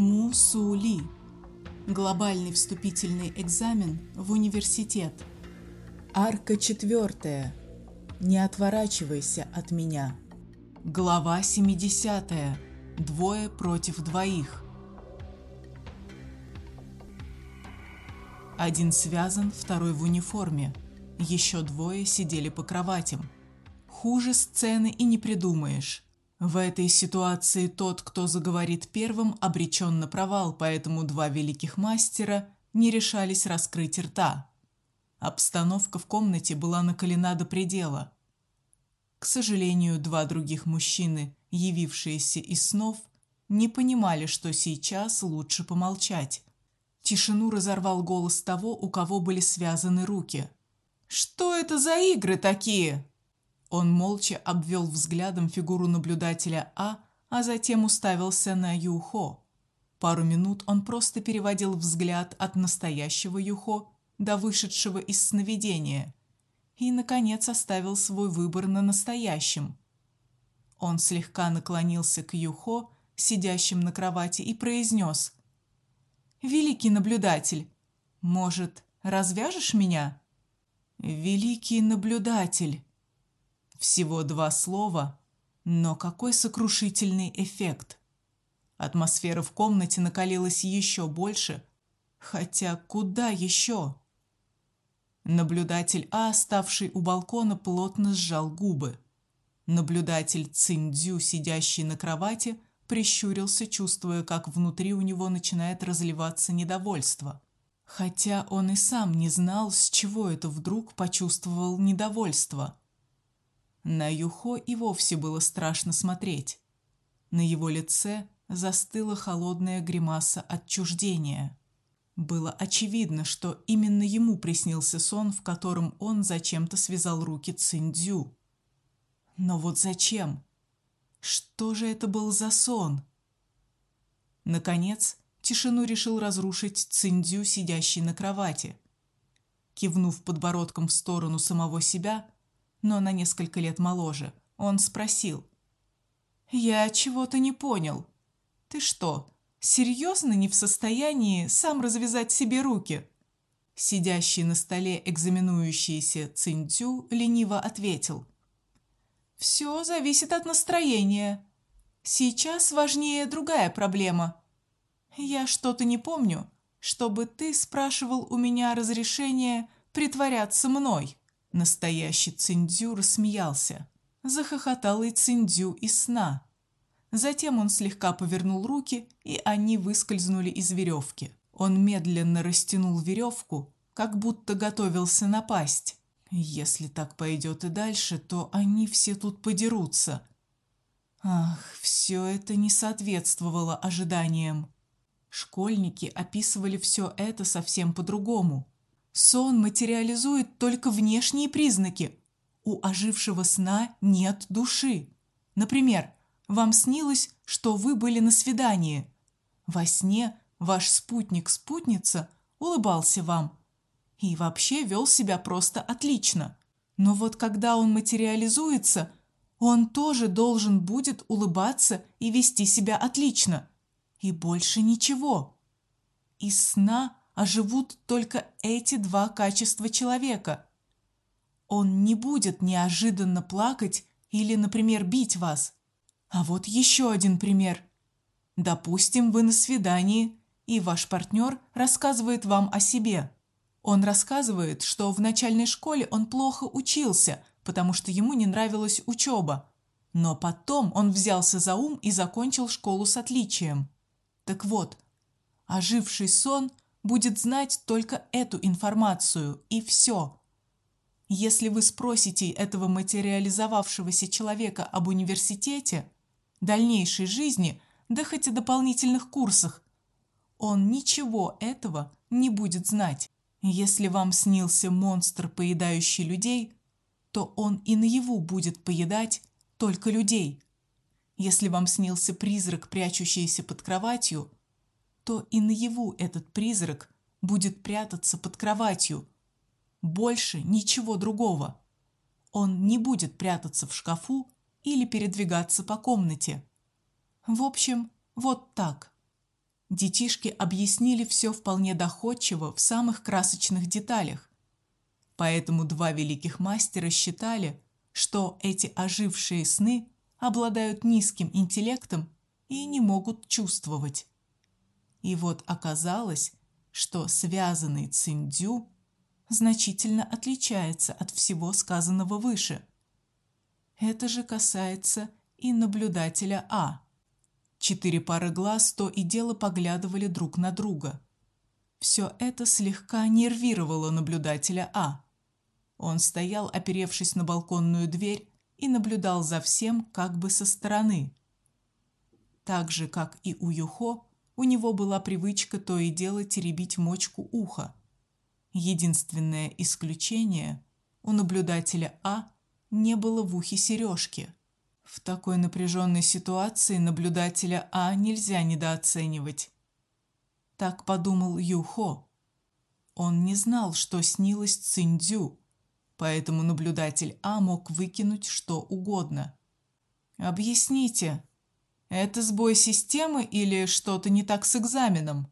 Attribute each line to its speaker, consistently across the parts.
Speaker 1: Мусули. Глобальный вступительный экзамен в университет. Арка четвертая. Не отворачивайся от меня. Глава 70. Двое против двоих. Один связан, второй в униформе. Еще двое сидели по кроватям. Хуже сцены и не придумаешь. В этой ситуации тот, кто заговорит первым, обречен на провал, поэтому два великих мастера не решались раскрыть рта. Обстановка в комнате была накалена до предела. К сожалению, два других мужчины, явившиеся из снов, не понимали, что сейчас лучше помолчать. Тишину разорвал голос того, у кого были связаны руки. Что это за игры такие? Он молча обвел взглядом фигуру наблюдателя А, а затем уставился на Юхо. Пару минут он просто переводил взгляд от настоящего Юхо до вышедшего из сновидения и наконец оставил свой выбор на настоящем. Он слегка наклонился к Юхо, сидящим на кровати, и произнес: "Великий наблюдатель, может, развяжешь меня?" "Великий наблюдатель", всего два слова, но какой сокрушительный эффект. Атмосфера в комнате накалилась еще больше, хотя куда еще? Наблюдатель А, ставший у балкона, плотно сжал губы. Наблюдатель Циндзю, сидящий на кровати, прищурился, чувствуя, как внутри у него начинает разливаться недовольство. Хотя он и сам не знал, с чего это вдруг почувствовал недовольство. На Юхо и вовсе было страшно смотреть. На его лице застыла холодная гримаса отчуждения. Было очевидно, что именно ему приснился сон, в котором он зачем-то связал руки Циндзю. Но вот зачем? Что же это был за сон? Наконец, тишину решил разрушить Циндзю, сидящий на кровати. Кивнув подбородком в сторону самого себя, но на несколько лет моложе. Он спросил: "Я чего-то не понял. Ты что, серьезно не в состоянии сам развязать себе руки?" Сидящий на столе экзаменующийся Цинцю лениво ответил: «Все зависит от настроения. Сейчас важнее другая проблема. Я что-то не помню, чтобы ты спрашивал у меня разрешения притворяться мной". Настоящий Циндзю рассмеялся. Захохотал и Циндзю из сна. Затем он слегка повернул руки, и они выскользнули из веревки. Он медленно растянул веревку, как будто готовился напасть. Если так пойдет и дальше, то они все тут подерутся. Ах, все это не соответствовало ожиданиям. Школьники описывали все это совсем по-другому. Сон материализует только внешние признаки. У ожившего сна нет души. Например, вам снилось, что вы были на свидании. Во сне ваш спутник-спутница улыбался вам и вообще вел себя просто отлично. Но вот когда он материализуется, он тоже должен будет улыбаться и вести себя отлично. И больше ничего. Из сна а живут только эти два качества человека. Он не будет неожиданно плакать или, например, бить вас. А вот еще один пример. Допустим, вы на свидании, и ваш партнер рассказывает вам о себе. Он рассказывает, что в начальной школе он плохо учился, потому что ему не нравилась учеба. Но потом он взялся за ум и закончил школу с отличием. Так вот, оживший сон будет знать только эту информацию и все. Если вы спросите этого материализовавшегося человека об университете, дальнейшей жизни, да хоть и дополнительных курсах, он ничего этого не будет знать. Если вам снился монстр, поедающий людей, то он и наяву будет поедать только людей. Если вам снился призрак, прячущийся под кроватью, то и наяву этот призрак будет прятаться под кроватью. Больше ничего другого. Он не будет прятаться в шкафу или передвигаться по комнате. В общем, вот так. Детишки объяснили все вполне доходчиво в самых красочных деталях. Поэтому два великих мастера считали, что эти ожившие сны обладают низким интеллектом и не могут чувствовать. И вот оказалось, что связанный циндю значительно отличается от всего сказанного выше. Это же касается и наблюдателя А. Четыре пары глаз то и дело поглядывали друг на друга. Все это слегка нервировало наблюдателя А. Он стоял, оперевшись на балконную дверь, и наблюдал за всем как бы со стороны. Так же, как и у Юхо, у него была привычка то и дело теребить мочку уха. Единственное исключение у наблюдателя А не было в ухе сережки. В такой напряженной ситуации наблюдателя А нельзя недооценивать. Так подумал Юхо. Он не знал, что снилось Циндзю, поэтому наблюдатель А мог выкинуть что угодно. Объясните, это сбой системы или что-то не так с экзаменом?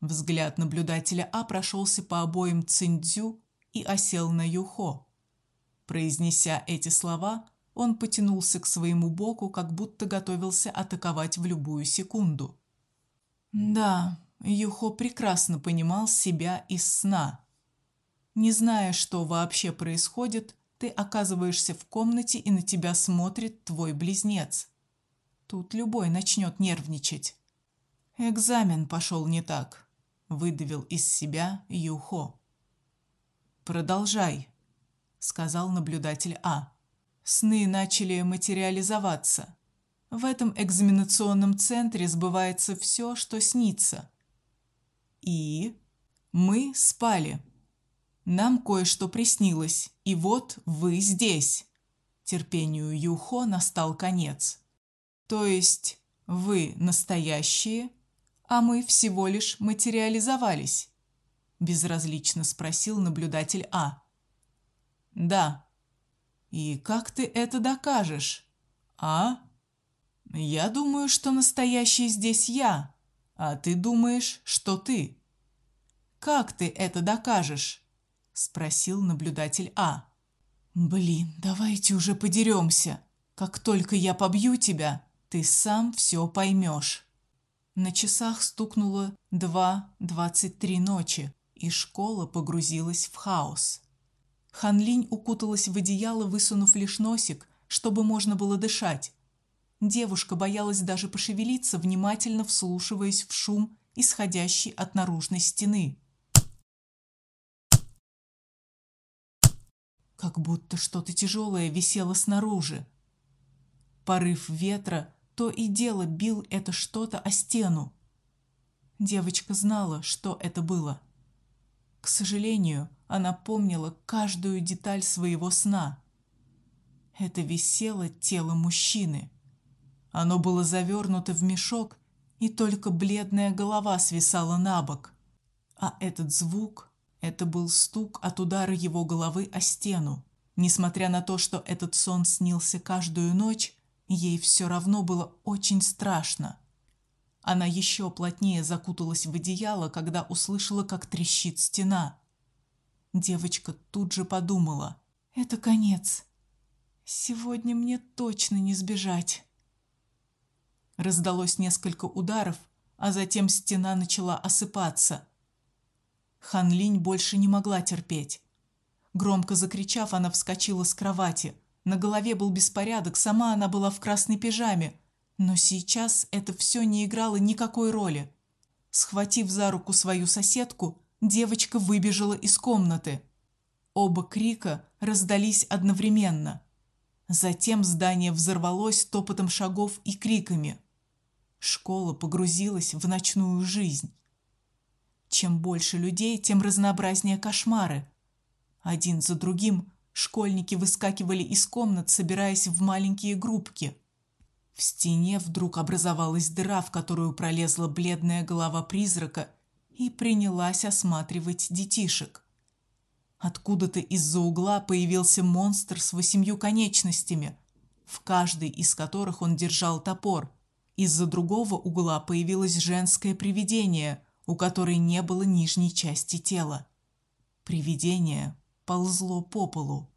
Speaker 1: Взгляд наблюдателя А прошелся по обоим Циндзю и осел на Юхо. Произнеся эти слова, он потянулся к своему боку, как будто готовился атаковать в любую секунду. Да, Юхо прекрасно понимал себя из сна. Не зная, что вообще происходит, ты оказываешься в комнате, и на тебя смотрит твой близнец. Тут любой начнет нервничать. Экзамен пошел не так, выдавил из себя Юхо. Продолжай, сказал наблюдатель А. Сны начали материализоваться. В этом экзаменационном центре сбывается все, что снится. И мы спали. Нам кое-что приснилось, и вот вы здесь. Терпению Юхо настал конец. То есть вы настоящие, а мы всего лишь материализовались? безразлично спросил наблюдатель А. Да, и как ты это докажешь? А? Я думаю, что настоящий здесь я, а ты думаешь, что ты. Как ты это докажешь? спросил наблюдатель А. Блин, давайте уже подеремся. Как только я побью тебя, ты сам все поймешь. На часах стукнуло два двадцать три ночи, и школа погрузилась в хаос. Ханлинь укуталась в одеяло, высунув лишь носик, чтобы можно было дышать. Девушка боялась даже пошевелиться, внимательно вслушиваясь в шум, исходящий от наружной стены. Как будто что-то тяжелое висело снаружи. Порыв ветра то и дело бил это что-то о стену. Девочка знала, что это было. К сожалению, она помнила каждую деталь своего сна. Это висело тело мужчины. Оно было завернуто в мешок, и только бледная голова свисала на бок. А этот звук это был стук от удара его головы о стену. Несмотря на то, что этот сон снился каждую ночь, ей все равно было очень страшно. Она еще плотнее закуталась в одеяло, когда услышала, как трещит стена. Девочка тут же подумала: это конец. Сегодня мне точно не сбежать. Раздалось несколько ударов, а затем стена начала осыпаться. Хан Линь больше не могла терпеть. Громко закричав, она вскочила с кровати. На голове был беспорядок, сама она была в красной пижаме, но сейчас это все не играло никакой роли. Схватив за руку свою соседку, девочка выбежала из комнаты. Оба крика раздались одновременно. Затем здание взорвалось топотом шагов и криками. Школа погрузилась в ночную жизнь. Чем больше людей, тем разнообразнее кошмары. Один за другим школьники выскакивали из комнат, собираясь в маленькие группки. В стене вдруг образовалась дыра, в которую пролезла бледная голова призрака и принялась осматривать детишек. Откуда-то из-за угла появился монстр с восемью конечностями, в каждой из которых он держал топор. Из-за другого угла появилось женское привидение, у которой не было нижней части тела. Привидение ползло по полу.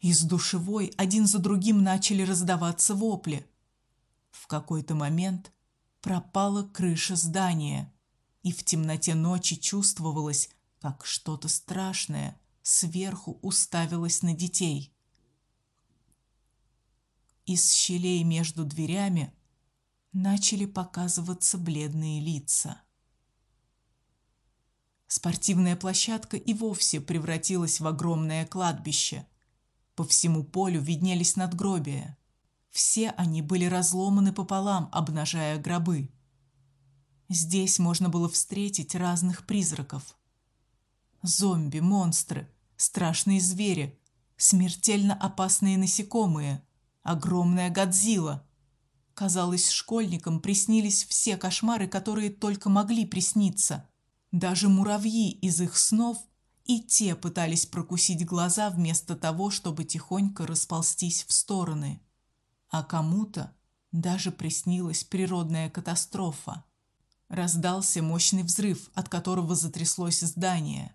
Speaker 1: Из душевой один за другим начали раздаваться вопли. В какой-то момент пропала крыша здания, и в темноте ночи чувствовалось, как что-то страшное сверху уставилось на детей. Из щелей между дверями начали показываться бледные лица. Спортивная площадка и вовсе превратилась в огромное кладбище. По всему полю виднелись надгробия. Все они были разломаны пополам, обнажая гробы. Здесь можно было встретить разных призраков. Зомби, монстры, страшные звери, смертельно опасные насекомые, огромная Годзилла. Казалось, школьникам приснились все кошмары, которые только могли присниться. Даже муравьи из их снов и те пытались прокусить глаза вместо того, чтобы тихонько расползтись в стороны. А кому-то даже приснилась природная катастрофа. Раздался мощный взрыв, от которого затряслось здание.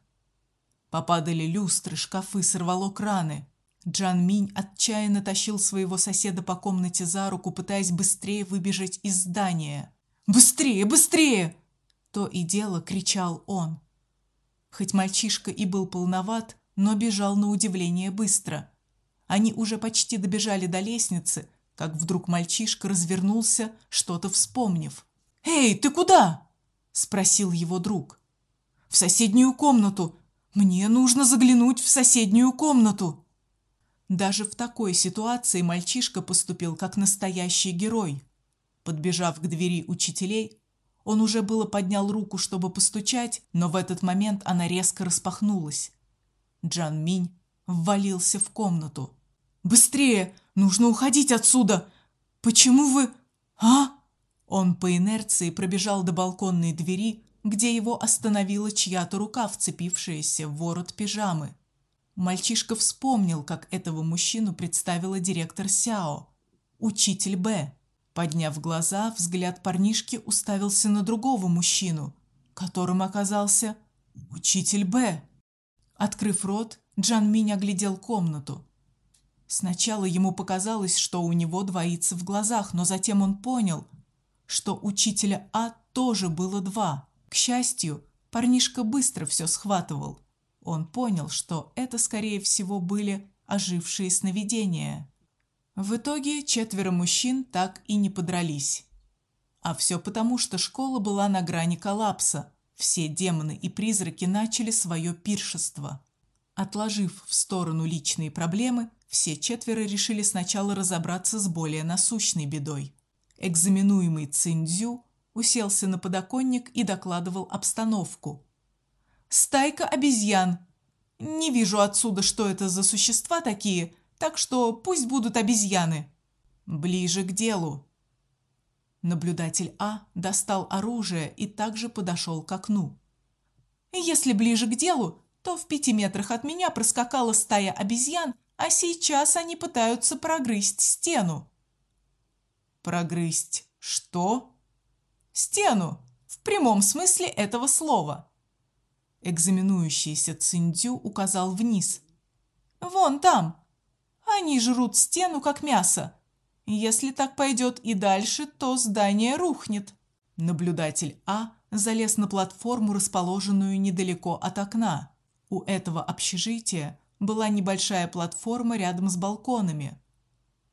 Speaker 1: Попадали люстры, шкафы, сорвало краны. Джан Минь отчаянно тащил своего соседа по комнате за руку, пытаясь быстрее выбежать из здания. Быстрее, быстрее! То и дело кричал он. Хоть мальчишка и был полноват, но бежал на удивление быстро. Они уже почти добежали до лестницы, как вдруг мальчишка развернулся, что-то вспомнив. "Эй, ты куда?" спросил его друг. "В соседнюю комнату. Мне нужно заглянуть в соседнюю комнату". Даже в такой ситуации мальчишка поступил как настоящий герой. Подбежав к двери учителей, он уже было поднял руку, чтобы постучать, но в этот момент она резко распахнулась. Джан Минь ввалился в комнату. Быстрее, нужно уходить отсюда. Почему вы? А? Он по инерции пробежал до балконной двери, где его остановила чья-то рука, вцепившаяся в ворот пижамы. Мальчишка вспомнил, как этого мужчину представила директор Сяо, учитель Б. Подняв глаза, взгляд парнишки уставился на другого мужчину, которым оказался учитель Б. Открыв рот, Джан Минь оглядел комнату. Сначала ему показалось, что у него двоится в глазах, но затем он понял, что учителя А тоже было два. К счастью, парнишка быстро все схватывал. Он понял, что это скорее всего были ожившие сновидения. В итоге четверо мужчин так и не подрались. А все потому, что школа была на грани коллапса. Все демоны и призраки начали свое пиршество. Отложив в сторону личные проблемы, все четверо решили сначала разобраться с более насущной бедой. Экзаменуемый Циндзю уселся на подоконник и докладывал обстановку. Стайка обезьян. Не вижу отсюда, что это за существа такие, так что пусть будут обезьяны. Ближе к делу. Наблюдатель А достал оружие и также подошел к окну. Если ближе к делу, то в пяти метрах от меня проскакала стая обезьян, а сейчас они пытаются прогрызть стену. Прогрызть что? Стену в прямом смысле этого слова. Экзаменующийся Циндю указал вниз. Вон там, они жрут стену как мясо. Если так пойдет и дальше, то здание рухнет. Наблюдатель А залез на платформу, расположенную недалеко от окна. У этого общежития была небольшая платформа рядом с балконами.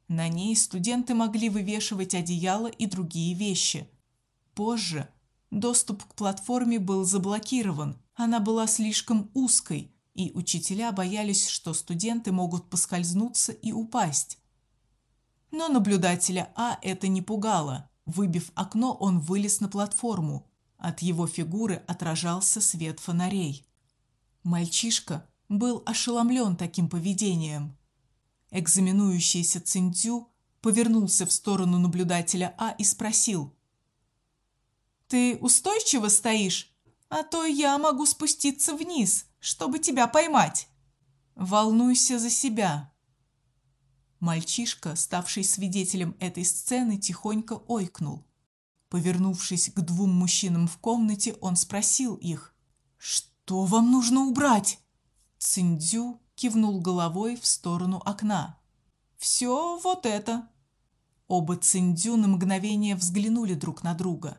Speaker 1: На ней студенты могли вывешивать одеяла и другие вещи. Позже доступ к платформе был заблокирован. Она была слишком узкой, и учителя боялись, что студенты могут поскользнуться и упасть. Но наблюдателя А это не пугало. Выбив окно, он вылез на платформу. От его фигуры отражался свет фонарей. Мальчишка был ошеломлен таким поведением. Экзаменующийся Циндзю повернулся в сторону наблюдателя А и спросил: "Ты устойчиво стоишь, а то я могу спуститься вниз" чтобы тебя поймать. Волнуйся за себя. Мальчишка, ставший свидетелем этой сцены, тихонько ойкнул. Повернувшись к двум мужчинам в комнате, он спросил их: "Что вам нужно убрать?" Циндзю кивнул головой в сторону окна. «Все вот это. Оба Циндзю на мгновение взглянули друг на друга.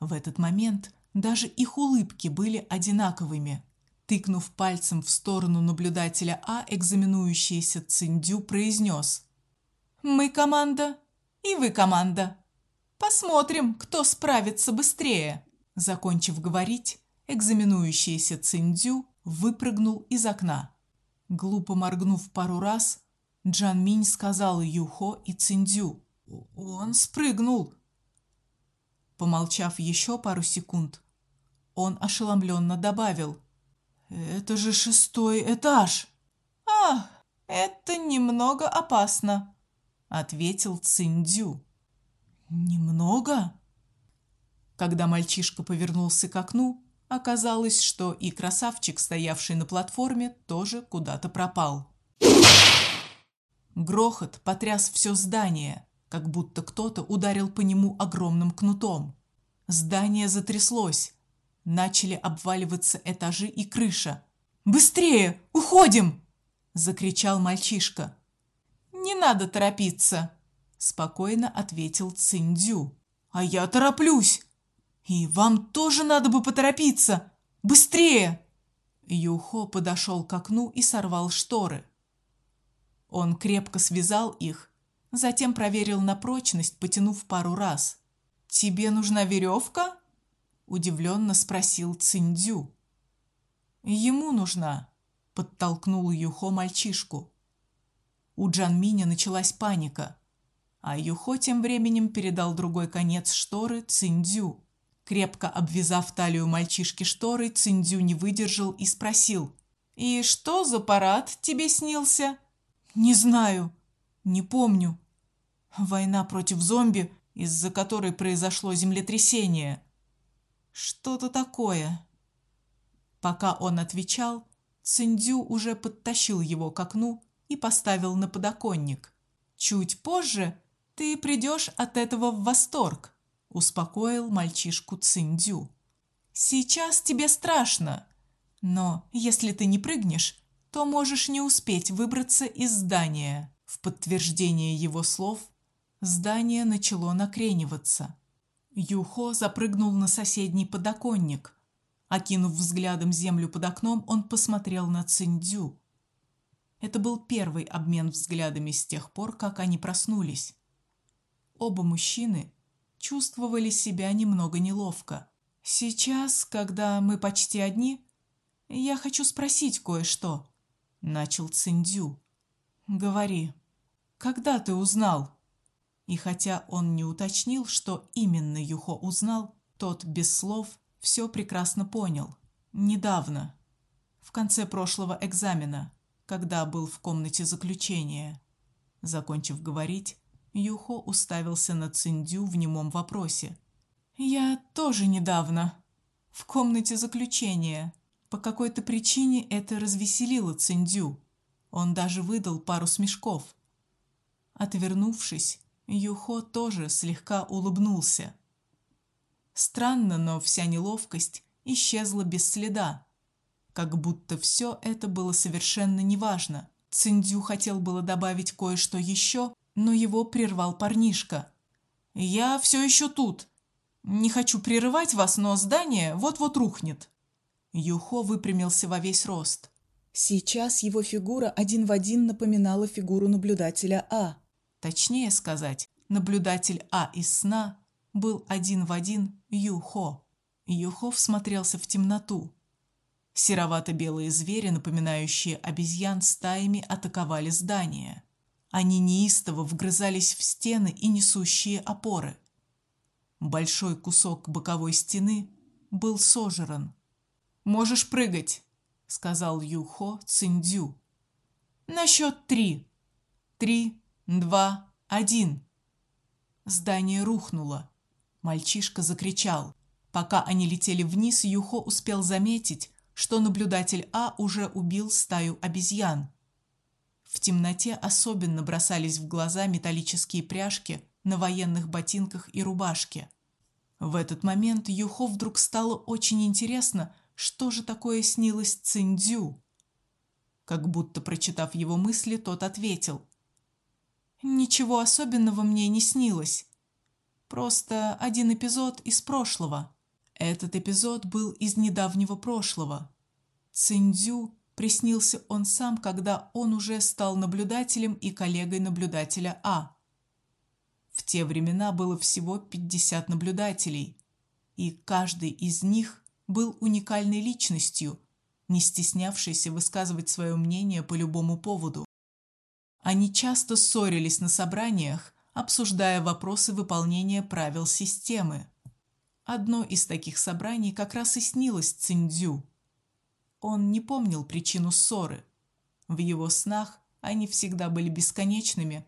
Speaker 1: В этот момент даже их улыбки были одинаковыми. Тыкнув пальцем в сторону наблюдателя А, экзаменующийся Циндю произнес. «Мы команда, и вы команда. Посмотрим, кто справится быстрее». Закончив говорить, экзаменующийся Циндю выпрыгнул из окна. Глупо моргнув пару раз, Джан Минь сказал Юхо и Циндю: "Он спрыгнул". Помолчав еще пару секунд, он ошеломленно добавил: это же шестой этаж. Ах, это немного опасно, ответил Циндю. Немного? Когда мальчишка повернулся к окну, оказалось, что и красавчик, стоявший на платформе, тоже куда-то пропал. Грохот потряс все здание, как будто кто-то ударил по нему огромным кнутом. Здание затряслось, начали обваливаться этажи и крыша. Быстрее, уходим, закричал мальчишка. Не надо торопиться, спокойно ответил Циндю. А я тороплюсь. И вам тоже надо бы поторопиться. Быстрее. Юхо подошел к окну и сорвал шторы. Он крепко связал их, затем проверил на прочность, потянув пару раз. Тебе нужна веревка? Удивленно спросил Циндю. Ему нужна, подтолкнул Юхо мальчишку. У Джанминя началась паника, а Юхо тем временем передал другой конец шторы Циндю. Крепко обвязав талию мальчишки шторой, Циндю не выдержал и спросил: "И что за парад тебе снился?" "Не знаю, не помню. Война против зомби, из-за которой произошло землетрясение. Что-то такое. Пока он отвечал, Циндю уже подтащил его к окну и поставил на подоконник. Чуть позже ты придешь от этого в восторг, успокоил мальчишку Циндю. Сейчас тебе страшно, но если ты не прыгнешь, то можешь не успеть выбраться из здания. В подтверждение его слов здание начало накрениваться. Юхо запрыгнул на соседний подоконник. Окинув взглядом землю под окном, он посмотрел на Циндю. Это был первый обмен взглядами с тех пор, как они проснулись. Оба мужчины чувствовали себя немного неловко. Сейчас, когда мы почти одни, я хочу спросить кое-что, начал Циндю. Говори. Когда ты узнал? И хотя он не уточнил, что именно Юхо узнал, тот без слов все прекрасно понял. Недавно, в конце прошлого экзамена, когда был в комнате заключения. Закончив говорить, Юхо уставился на Циндю в немом вопросе. Я тоже недавно в комнате заключения. По какой-то причине это развеселило Циндю. Он даже выдал пару смешков. Отвернувшись, Юхо тоже слегка улыбнулся. Странно, но вся неловкость исчезла без следа, как будто все это было совершенно неважно. Циндю хотел было добавить кое-что еще, но его прервал парнишка. Я все еще тут. Не хочу прерывать вас, но здание вот-вот рухнет. Юхо выпрямился во весь рост. Сейчас его фигура один в один напоминала фигуру наблюдателя А. Точнее сказать, наблюдатель А из сна был один в один Юхо. Юхо всмотрелся в темноту. Серовато-белые звери, напоминающие обезьян стаями, атаковали здание. Они неистово вгрызались в стены и несущие опоры. Большой кусок боковой стены был сожран. Можешь прыгать, сказал Юхо Циндю. На счет три. Три, два, один. Здание рухнуло. Мальчишка закричал. Пока они летели вниз, Юхо успел заметить, что наблюдатель А уже убил стаю обезьян. В темноте особенно бросались в глаза металлические пряжки на военных ботинках и рубашке. В этот момент Юхо вдруг стало очень интересно, что же такое снилось Циндзю. Как будто прочитав его мысли, тот ответил: Ничего особенного мне не снилось. Просто один эпизод из прошлого. Этот эпизод был из недавнего прошлого. Циндзю приснился он сам, когда он уже стал наблюдателем и коллегой наблюдателя А. В те времена было всего 50 наблюдателей, и каждый из них был уникальной личностью, не стеснявшейся высказывать свое мнение по любому поводу. Они часто ссорились на собраниях, обсуждая вопросы выполнения правил системы. Одно из таких собраний как раз и снилось Циндзю. Он не помнил причину ссоры. В его снах они всегда были бесконечными,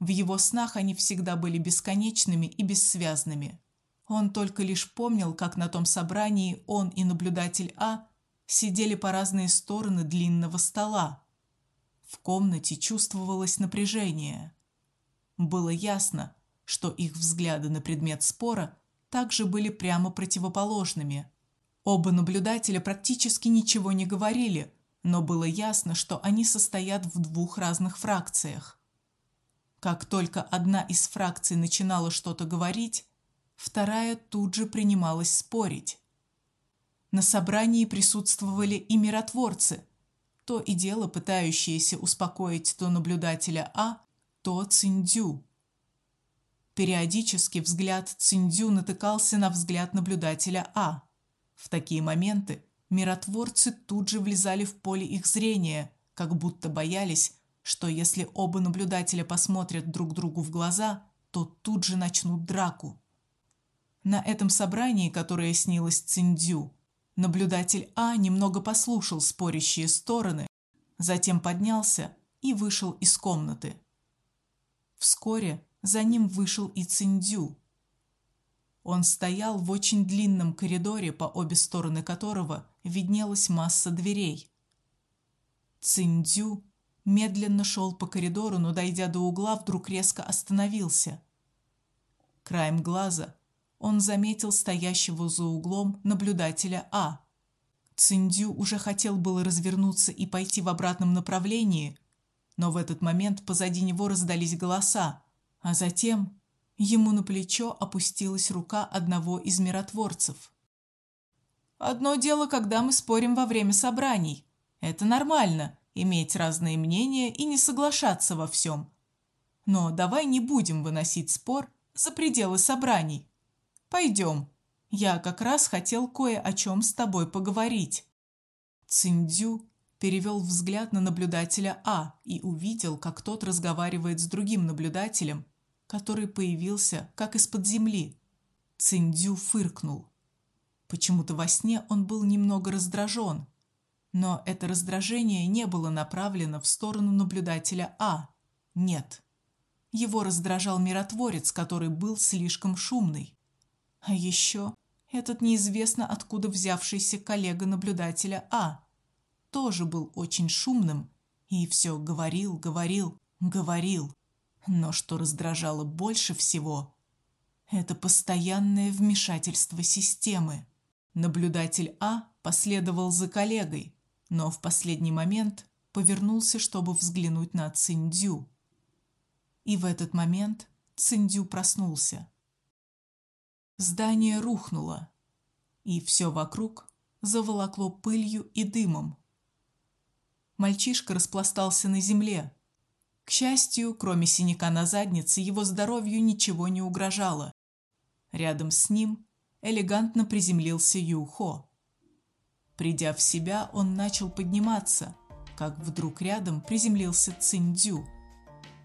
Speaker 1: в его снах они всегда были бесконечными и бессвязными. Он только лишь помнил, как на том собрании он и наблюдатель А сидели по разные стороны длинного стола. В комнате чувствовалось напряжение. Было ясно, что их взгляды на предмет спора также были прямо противоположными. Оба наблюдателя практически ничего не говорили, но было ясно, что они состоят в двух разных фракциях. Как только одна из фракций начинала что-то говорить, вторая тут же принималась спорить. На собрании присутствовали и миротворцы, то и дело пытающиеся успокоить то наблюдателя А, то Циндю. Периодически взгляд Циндю натыкался на взгляд наблюдателя А. В такие моменты миротворцы тут же влезали в поле их зрения, как будто боялись, что если оба наблюдателя посмотрят друг другу в глаза, то тут же начнут драку. На этом собрании, которое снилось Циндю, наблюдатель А немного послушал спорящие стороны, затем поднялся и вышел из комнаты. Вскоре за ним вышел и Циндю. Он стоял в очень длинном коридоре, по обе стороны которого виднелась масса дверей. Циндю медленно шел по коридору, но дойдя до угла, вдруг резко остановился. Краем глаза он заметил стоящего за углом наблюдателя А. Циндю уже хотел было развернуться и пойти в обратном направлении, но в этот момент позади него раздались голоса, а затем ему на плечо опустилась рука одного из миротворцев. Одно дело, когда мы спорим во время собраний. Это нормально иметь разные мнения и не соглашаться во всем. Но давай не будем выносить спор за пределы собраний. Пойдем. Я как раз хотел кое о чем с тобой поговорить. Циндю перевел взгляд на наблюдателя А и увидел, как тот разговаривает с другим наблюдателем, который появился как из-под земли. Циндю фыркнул. Почему-то во сне он был немного раздражен. Но это раздражение не было направлено в сторону наблюдателя А. Нет. Его раздражал миротворец, который был слишком шумный. А еще этот неизвестно откуда взявшийся коллега наблюдателя А тоже был очень шумным и все говорил, говорил, говорил. Но что раздражало больше всего это постоянное вмешательство системы. Наблюдатель А последовал за коллегой, но в последний момент повернулся, чтобы взглянуть на Циндю. И в этот момент Циндю проснулся. Здание рухнуло, и все вокруг заволокло пылью и дымом. Мальчишка распластался на земле. К счастью, кроме синяка на заднице, его здоровью ничего не угрожало. Рядом с ним элегантно приземлился Юхо. Придя в себя, он начал подниматься, как вдруг рядом приземлился Циндю.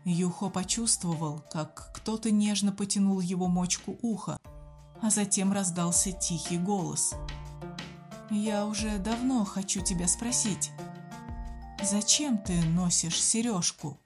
Speaker 1: Юхо почувствовал, как кто-то нежно потянул его мочку уха, а затем раздался тихий голос. Я уже давно хочу тебя спросить. Зачем ты носишь сережку?